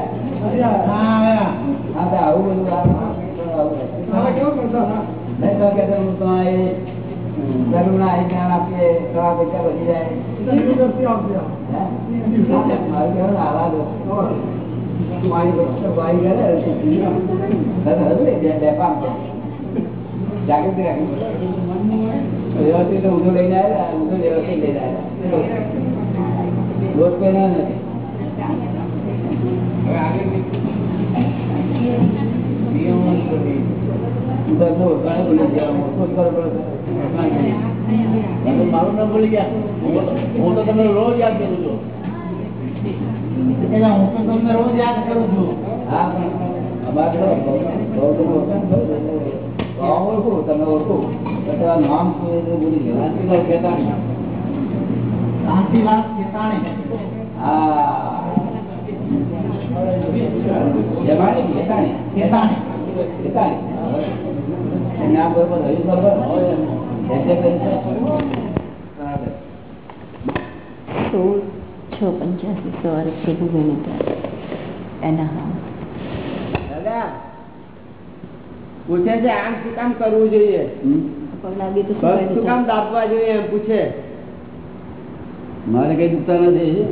હા તો આવું બધું આવું આવું નહીં તો કહેતો હું તો એ કરુણા એ જ્ઞાન આપીએ તો આ પૈસા વધી જાય હે? મારું કહેવાનું આવા દો મારી વસ્તુ વાળી ગયેલા તને હતું ને બે બે પામ છે. જાગૃતિ ના નથી મારું નામ ભૂલી ગયા હું તો તમને રોજ યાદ કરું છું હું તો તમને રોજ યાદ કરું છું હા. ઓળખું તમે ઓળખું નામ શાંતિલાલ હા જમાણી ખેતાણી ખેતાણી ખેતાણી. સોળ છ પંચ્યાસી સવારે એના પૂછે છે આમ શું કામ કરવું જોઈએ? શું કામ દાબવા જોઈએ એમ પૂછે. મારે કઈ દુખતા નથી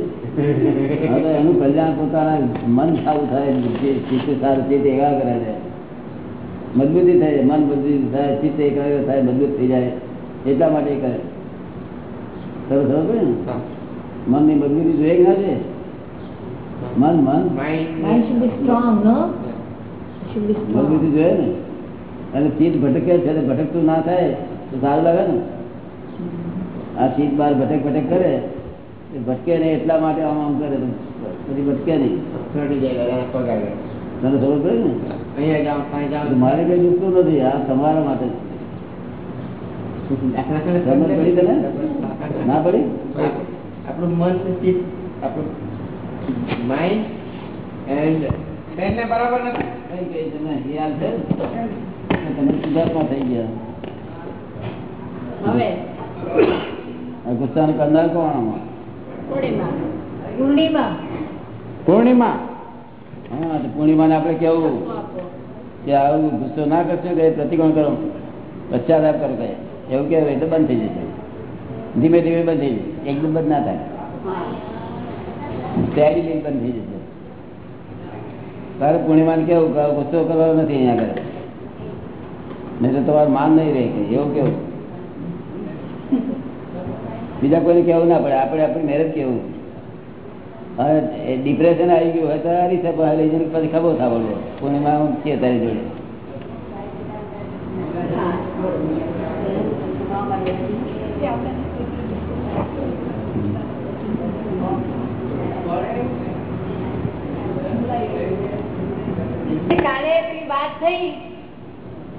એનું કલ્યાણ પોતાના મન સારું થાય ચિત્ત સારું ચિત્ત એકાગ્ર રહે મજબૂતી થાય મન મજબૂતી થાય ચિત્ત એકાગ્ર થાય મજબૂત થઈ જાય એટલા માટે કરે. સરસ સરસ ને? મનની મજબૂતી જોઈએ ના છે. મન મન. Mind should be strong no? મજબૂતી જોઈએ ને? અને ચીજ ભટકે છે ભટકતું ના થાય તો સારું લાગે ને? આ ચીજ બાર ભટક ભટક કરે એ ભટકે નહીં એટલા માટે આમ આમ કરે પછી ભટકે નહીં. તને ખબર પડે ને? મારે કઈ દુખતું નથી આ તમારા માટે. સમજ પડી તને? ના પડી? આપણું મન આપણું માઇન્ડ એન્ડ બેન ને બરાબર નથી? કઈ કઈ તમે હિયાલ છે તમે સુધાર્થમાં થઈ ગયા. હવે? આ કરનાર કોણ પૂર્ણિમા. પૂર્ણિમા. પૂર્ણિમા? હા તો પૂર્ણિમાને આપણે કેવું? કે આવું ગુસ્સો ના કરશો કે પ્રતિકોણ કરો? પશ્ચાતાપ કરો કઈ એવું કેવું એટલે બંધ થઈ જશે. ધીમે ધીમે બંધ થઈ જશે. એકદમ બંધ ના થાય. બંધ થઈ જશે. તારે પૂર્ણિમાન કેવું કે ગુસ્સો કરવાનો નથી અહીંયા આગળ. નહીં તો તમારું માન નહીં રહે કે એવું કેવું? બીજા કોઈને કેવું ના પડે. આપણે આપણી મહેનત કેવું? હવે ડિપ્રેશન આવી ગયું હોય તો હારી સભા લઈ જઈને પછી ખબર સાંભળવો પૂર્ણિમા હું છીએ તારી જોડે? કાલે પેલી વાત થઈ.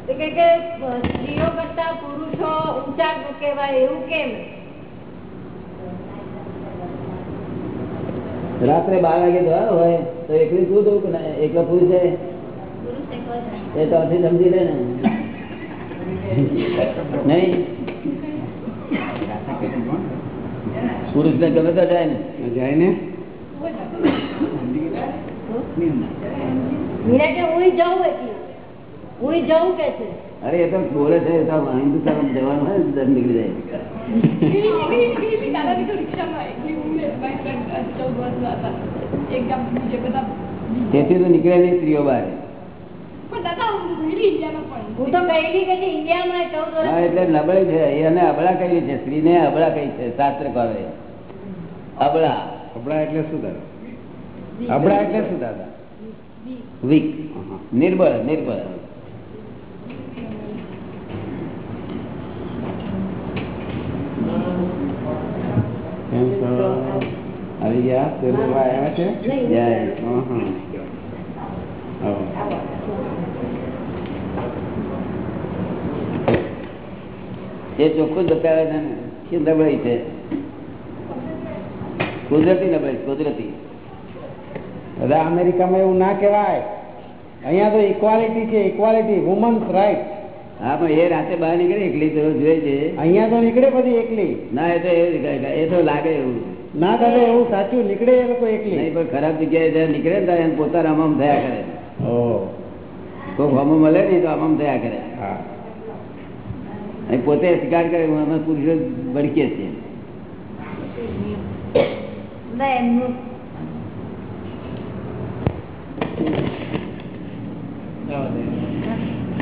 કે કે સ્ત્રીઓ કરતા પુરુષો ઊંચા કહેવાય એવું કેમ? રાત્રે બાર વાગે જવાનું હોય તો એકલી શું થયું એકલો પુરુષ છે? એ તો સમજી લે ને. નહીં? પુરુષ ને ગમે તો જાય ને. જાય ને. મીરા કે હું જવું એટલી હું જવું કે છે? અરે એ તો બોલે છે જવાનું હોય ને નીકળી જાય. તેથી તો નીકળે નહીં સ્ત્રીઓ બહાર. એટલે નબળી છે એને અબળા કહી છે સ્ત્રીને અબળા કહી છે શાસ્ત્ર કહે. અબળા. અબળા એટલે શું દાદા? અબળા એટલે શું દાદા? વીક. નિર્બળ નિર્બળ. આવી ગયા? દેવભાઈ આવ્યા છે? જય હં, હં. આવો. એ ચોખ્ખું દબાવે છે ને. કે નબળી છે? કુદરતી નબળી કુદરતી. દાદા અમેરિકામાં એવું ના કહેવાય. અહીંયા તો ઇક્વાલિટી છે ઇક્વાલિટી વુમન્સ રાઈટ હા પણ એ રાતે બહાર નીકળે એકલી તો જોઈએ છે. અહીંયા તો નીકળે પછી એકલી. ના એ તો એ- એ તો લાગે એવું. ના દાદા એવું સાચું નીકળે એ લોકો એકલી. નહીં પણ ખરાબ જગ્યાએ જ્યાં નીકળે ને ત્યારે એને પોતાના અમામ થયા કરે. ઓહ કોઈ અમો મળે નહીં તો અમામ થયા કરે. હા. અહીં પોતે સ્વીકાર કરે અમે પુરુષો ભડકીએ છીએ ના એમનું તું એ જોજે. હવે અહીં જાઓ.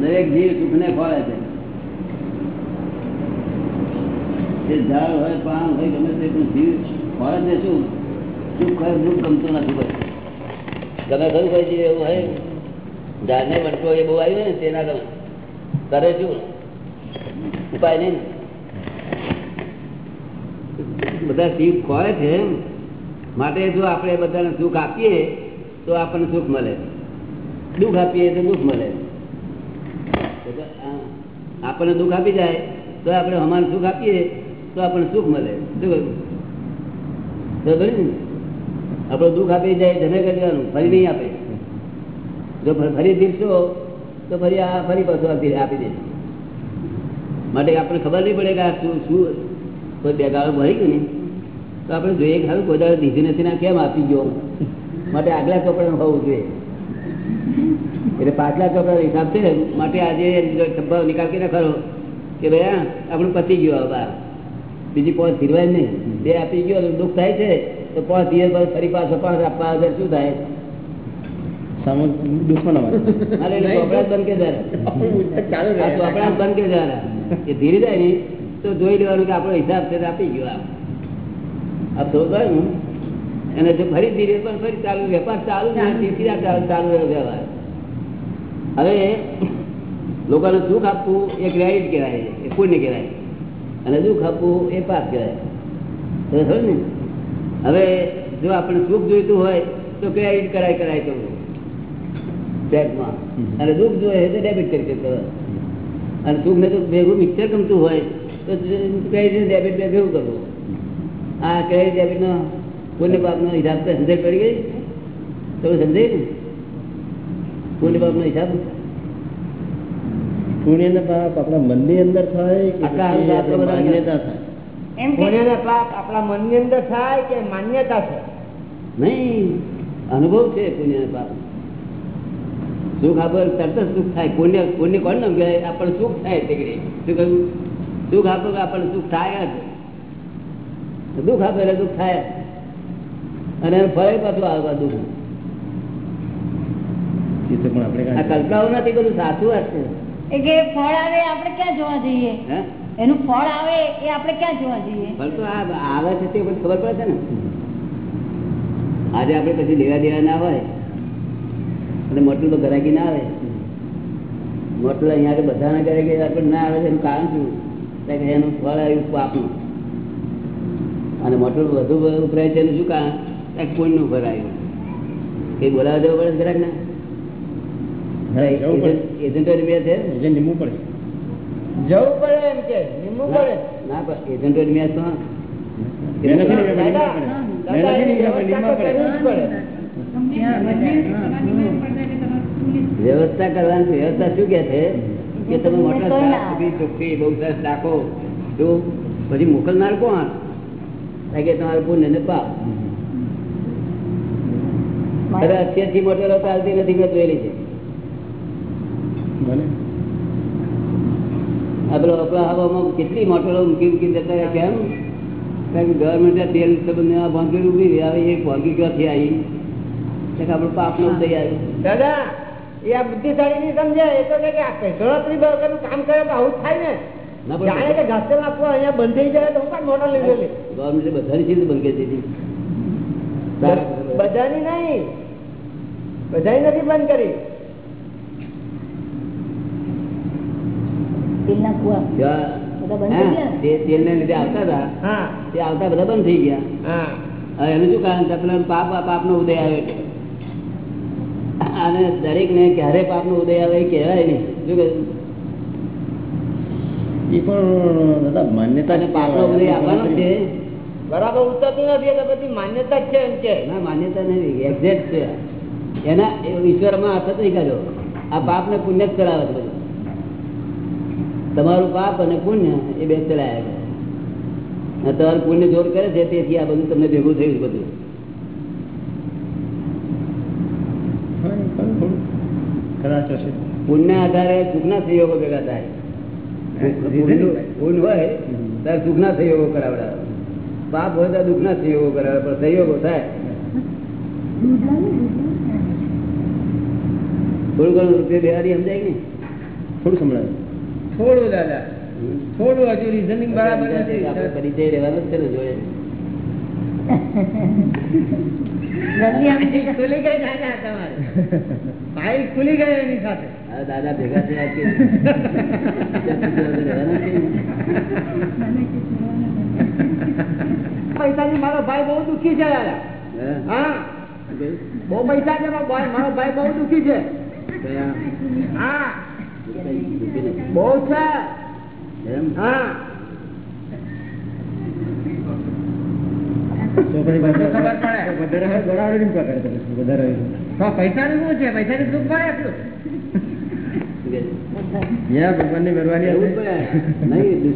દરેક જીવ સુખને ખોળે છે તે ઝાડ હોય પાન હોય ગમે તે પણ જીવ ખોળે ને શું સુખ હોય, દુઃખ ગમતું નથી કોઈ. તમે કયું કોઈ જીવ એવું હોય? ઝાડને વટકો એ બહુ આવ્યું ને, તેના ગમે કરે શું? ઉપાય નહીં બધા જીવ ખોરે છે માટે જો આપણે બધાને સુખ આપીએ, તો આપણને સુખ મળે. દુઃખ આપીએ તો દુઃખ મળે. આપણને દુઃખ આપી જાય, તો આપણે અમારે સુખ આપીએ, તો આપણને સુખ મળે. શું આપણે દુઃખ આપી જાય જમે કરી દેવાનું ફરી નહીં આપે. જો ફરી- ફરી તો ફરી આ ફરી પાછું આપી આપી દે માટે આપણને ખબર નહીં પડે કે આ શું શું કોઈ બે ગાળો ભરી ગયું ને, તો આપણે જોઈએ ખાલી કોઈ દાડો દીધી નથી ને કેમ આપી ગયો? માટે આગલા કપડાનું હોવું જોઈએ. એટલે પાછલા કપડા હિસાબ છે માટે આજે ડબ્બા નિકાલ કરીને ખરો કે ભાઈ આપણું પતી ગયો હવે. બીજી પોત ફીરવાય નહીં. બે આપી ગયો દુઃખ થાય છે તો પાંચ દિવસ બાદ ફરી પાછો પાંચ આપવા આગળ શું થાય? હવે લોકોને સુખ આપવું એ ક્રેડિટ કહેવાય એ પુણ્ય કહેવાય. અને દુઃખ આપવું એ પાપ કહેવાય. ને? હવે જો આપણે સુખ જોઈતું હોય તો ક્રેડિટ કરાય કરાય કરવું બેંકમાં. અને દુઃખ જોઈએ તો ડેબિટ કરી કરવું અને સુખ ને તો ભેગું મિક્સર ગમતું હોય તો ક્રેડિટ ડેબિટ બે ભેગું કરવું. આ ક્રેડિટ ડેબિટનો પુણ્ય પાપનો હિસાબ તો સમજાય પડી ગઈ? તો સમજાય ને? પુણ્ય પાપનો હિસાબ? પુણ્ય પાપ આપણા મનની અંદર થાય કે આપણે માન્યતા થાય? એમ કે પુણ્ય ને પાપ આપણા મનની અંદર થાય કે માન્યતા છે? નહીં અનુભવ છે પુણ્ય પાપ. સુખ આપો તરત જ સુખ થાય. પુણ્ય પુણ્ય કોણ ને કે આપણને સુખ થાય તે શું કહ્યું? સુખ આપો કે આપણને સુખ થાય જ. દુઃખ આપે એટલે દુઃખ થાય. અને એને ફરે પાછું આવે દુઃખ. પણ આપણે આ કલ્પનાઓ નથી બધું સાચું વાત છે. એ કે ફળ આવે આપણે ક્યાં જોવા જઈએ? એનું ફળ આવે એ આપણે ક્યાં જોવા જઈએ? ફળ તો આવે છે તે ખબર પડે છે ને? આજે આપણે પછી લેવા દેવા ના હોય અને મોટલું તો ઘરાકી ના આવે. મોટલું અહીંયા આગળ બધાના ઘરે કે આપણે ના આવે છે એનું કારણ શું? કે એનું ફળ આવ્યું પાપનું અને મોટલું વધુ ઉભરાય છે એનું શું કારણ? કોઈનું આવ્યું. એ બોલાવા જવું પડે ઘરાક ને. એજન્ટો રૂપિયા છે? જવું પડે એમ કે નિમવું પડે. ના પણ એજન્ટો રૂપિયા તો વ્યવસ્થા કરવાની વ્યવસ્થા શું કે છે? કે તમે મોટા ચોખ્ખી બહુ સરસ રાખો. તો પછી મોકલનાર કોણ? કે તમારું પુણ્ય ને પાપ. અત્યારથી મોટેલો ચાલતી નથી મેં જોયેલી છે. ભલે. આ પેલો કેટલી મોટરો મૂકી મૂકી જતા રહ્યા કેમ કારણ કે ગવર્મેન્ટ તેલ સંબંધને આ ભાંગી ઊભી રહી હવે એ ભાંગી ક્યાંથી આવી? તો કે આપણું થઈ આવ્યું. દાદા એ આ બુદ્ધિશાળી નહીં સમજે એ તો કે કામ કરે તો આવું થાય ને. ના જાણે કે ઘાસલ નાખવો અહીંયા બંધ થઈ જાય તો હું મોટર લીધેલી ગવર્મેન્ટે બધાની ચીજ બંધ કરી દીધી. બધાની નહીં. બધાની નથી બંધ કરી. તેલના કુવા. ત્યાં- બધા બંધ થઈ ગયા? હા, તે તેલને લીધે આવતા હતા. તે આવતા બધા બંધ થઈ ગયા. એનું શું કારણ? પેલા પાપ પાપ નો ઉદય આવે એટલે અને દરેક ને ક્યારે પાપ નો ઉદય આવે એ કહેવાય નહીં. શું કહ્યું એ પણ દાદા માન્યતા પાપ નો ઉદય આવવાનો છે. બરાબર ઉતરતું નથી એટલે બધી માન્યતા જ છે એમ કે. ના માન્યતા નથી. એક્ઝેક્ટ છે. એના એ ઈશ્વરમાં અસર નહીં કર્યો. આ પાપ ને પુણ્ય જ ચલાવે છે તમારું પાપ અને પુણ્ય એ બે ચલાયા કરે. તમારું પુણ્ય જોર કરે છે તેથી આ બધું તમને ભેગું થયું બધું. પુણ્ય આધારે સુખના સંયોગો ભેગા થાય. પુણ્ય હોય ત્યારે સુખના સંયોગો કરાવડાવે. પાપ હોય ત્યારે દુઃખના સંયોગો કરાવે પણ સંયોગો થાય. થોડું ઘણું રૂપિયા બેહારી સમજાય ને થોડું સંભળાય. થોડું દાદા. થોડું હજુ રીઝનિંગ બરાબર આપણે નથી. પરિચય રહેવાનો જ છે ને જોડે. જલ્દી આમ ફાઇલ ખુલી ગઈ દાદા તમારે. ફાઇલ ખુલી ગઈ એની સાથે. આ દાદા ભેગા થયા કે રહેવાના જ છે. ને. પૈસાની મારો ભાઈ બહુ દુખી છે દાદા. હા? બહુ પૈસા છે મારો ભાઈ. મારો ભાઈ બહુ દુખી છે. હા. બહુ છે. એમ? હા.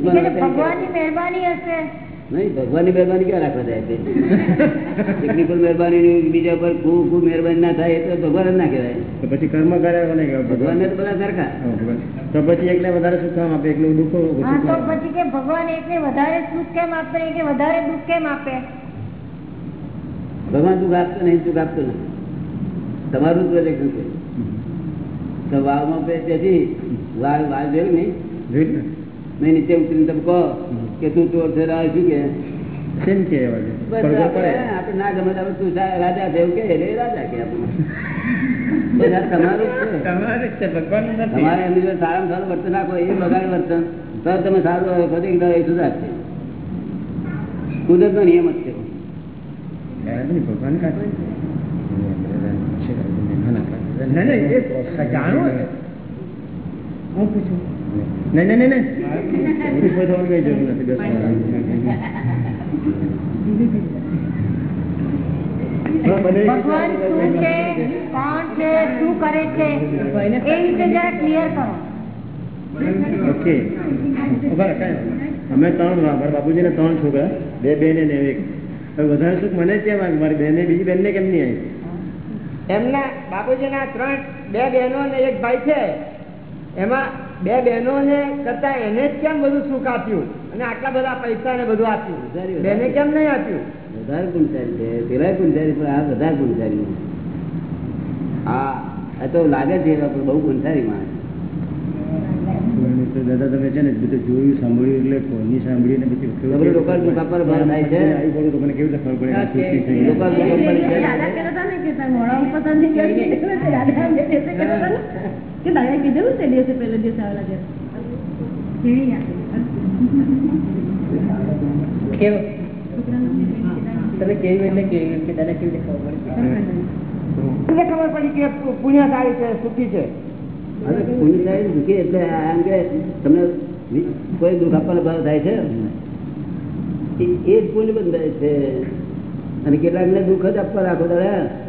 ભગવાન ભગવાનની મહેરબાની હશે. નહીં, ભગવાનની મહેરબાની ક્યાં રાખવા જાય એકની પર મહેરબાની બીજા પર ખૂબ ખૂબ મહેરબાની ના થાય એ તો ભગવાન જ ના કહેવાય. તો પછી કર્મ કર્યા કોને ભગવાન ને તો બધા સરખા. તો પછી એકને વધારે સુખ કામ આપે એકનું દુઃખ તો પછી કે ભગવાન એકને વધારે સુખ કેમ આપે કે વધારે દુઃખ કેમ આપે? ભગવાન સુખ આપતો નહીં સુખ આપતો નહીં તમારું પ્રોજેક્ટ છે. તો વાવમાં પે તેથી વાવ વાવ જોયું નહીં? જોયું ને? મેં નીચે ઉતરીને તમે કહો કે તું ચોર છે રાહ શું કે સેમ કે એ વાગે. બસ પડઘો આપણે પડે. આપણે ના ગમે તું રાજા છે એવું કે રાજા કે આપણને બસ આ તમારું જ છે તમારે જ છે ભગવાનનું નથી. તમારે એમની જોડે સારામાં સારું વર્તન રાખો એ બગાડ વર્તન તો તમે સારું હોય એ સુધારશે કુદરતનો નિયમ જ છે ભગવાન. નહીં, નહીં. હું પૂછું નહીં, નહીં, નહીં, નહીં. ઊભો થવાની કઈ જરૂર નથી બેસવાનું. ભગવાન શું છે કોણ છે શું કરે છે એ વિશે જરા ક્લિયર કરો ઓકે ઊભા રહો, કાંઈ વાંધો નહીં. અમે ત્રણ મારા બાપુજીને ત્રણ છોકરા બે બેન ને એક વધારે સુખ મને છે કેમ? મારી બેને બીજી બેનને કેમ નહીં આવી એમના બાપુજીના ત્રણ બે બહેનો ને એક ભાઈ છે એમાં બે બહેનો ને કરતા એને જ કેમ બધું સુખ આપ્યું? અને આટલા બધા પૈસા ને બધું આપ્યું? બેને કેમ નહીં આપ્યું? વધારે ગુણચારી છે. પેલા ગુણચારી પણ આ વધારે ગુણચારી હા. એ તો લાગે છે બહુ ગુણચારી માણસ તો દાદા તમે છે ને બધું જોયું સાંભળ્યું એટલે કોની સાંભળી ને પછી મને કેવી રીતે ખબર પડે. કેવી તમે કેવી એટલે કેવી કે દાદા કેવી રીતે ખબર પડી? ખબર પડી કે પુણ્યશાળી છે સુખી છે? હવે પુણ્યશાળી દુઃખી એટલે આમ કે તમને કોઈ દુઃખ આપવાનો ભાવ થાય છે? એ એ જ પુણ્ય બંધાય છે. અને કેટલાક ને દુઃખ જ આપવા રાખો દાદા